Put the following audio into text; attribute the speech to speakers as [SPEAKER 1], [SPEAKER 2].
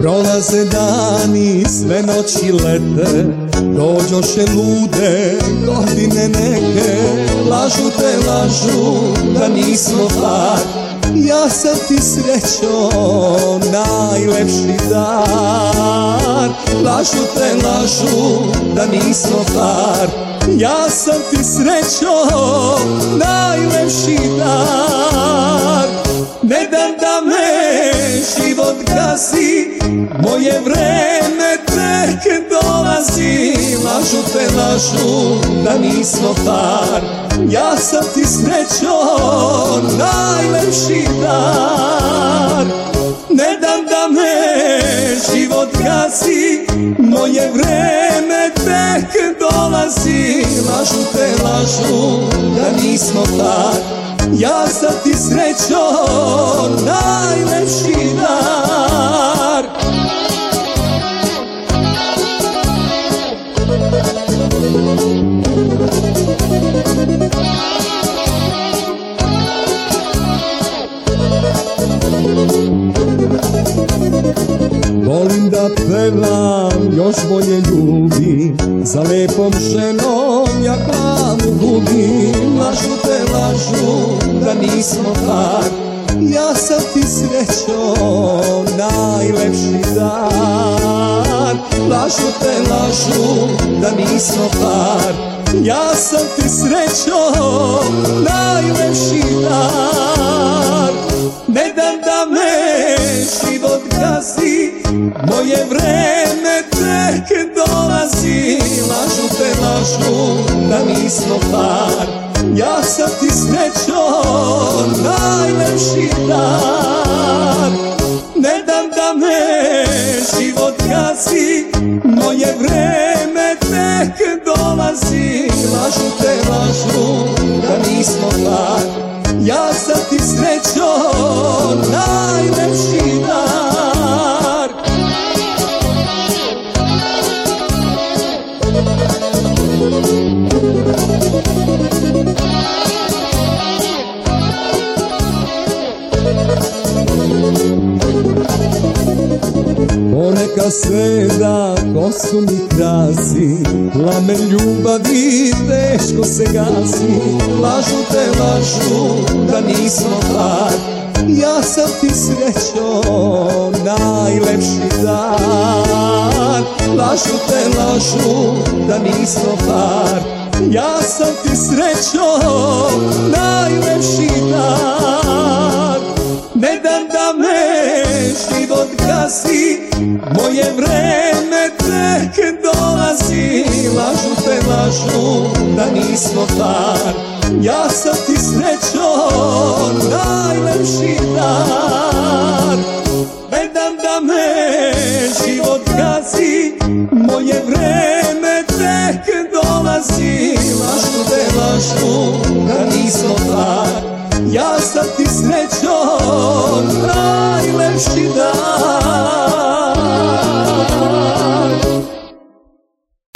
[SPEAKER 1] Prolaze dani, sve noći lete Dođoše lude, godine neke Lažu te lažu, da nismo par. Ja sam ti srećo, najlepši dar. Lažu te lažu, da nismo par. Ja sam ti srećo, najlepši dar. Ne dam da me život gazi moje vreme tek dolazi. Lažu te lažu da nismo par. Ja sam ti srećo najlepši dar. Ne dam da me život gazi Moje vreme tek dolazi Lažu te lažu da nismo par. Ja sam ti srećo najlepši dar. Volim još bolje ljubim Za lepom ženom ja glavu gubim Lažu te lažu da nismo par. Ja sam ti srećo najlepši dar. Lažu te lažu da nismo par. Ja sam ti srećo najlepši dar. Ne dam da me život gazi Moje vreme te lažu da nismo par. Ja sam ti srećo najlepši dar. Ne dam da me život gazi Moje vreme tek dolazi. Lažu te lažu da nismo Poneka seda kosu mi krasi Plamen ljubavi teško se gasi. Lažu te lažu da nismo par Ja sam ti srećo najlepši dar. Lažu te lažu da nismo par Ja sam ti srećo najlepši dar. Ne dam da me Moje vreme tek dolazi Lažu te lažu da nismo par. Ja sam ti srećo najlepši dar. Ne dam da me život gazi Moje vreme tek dolazi Lažu te lažu da nismo par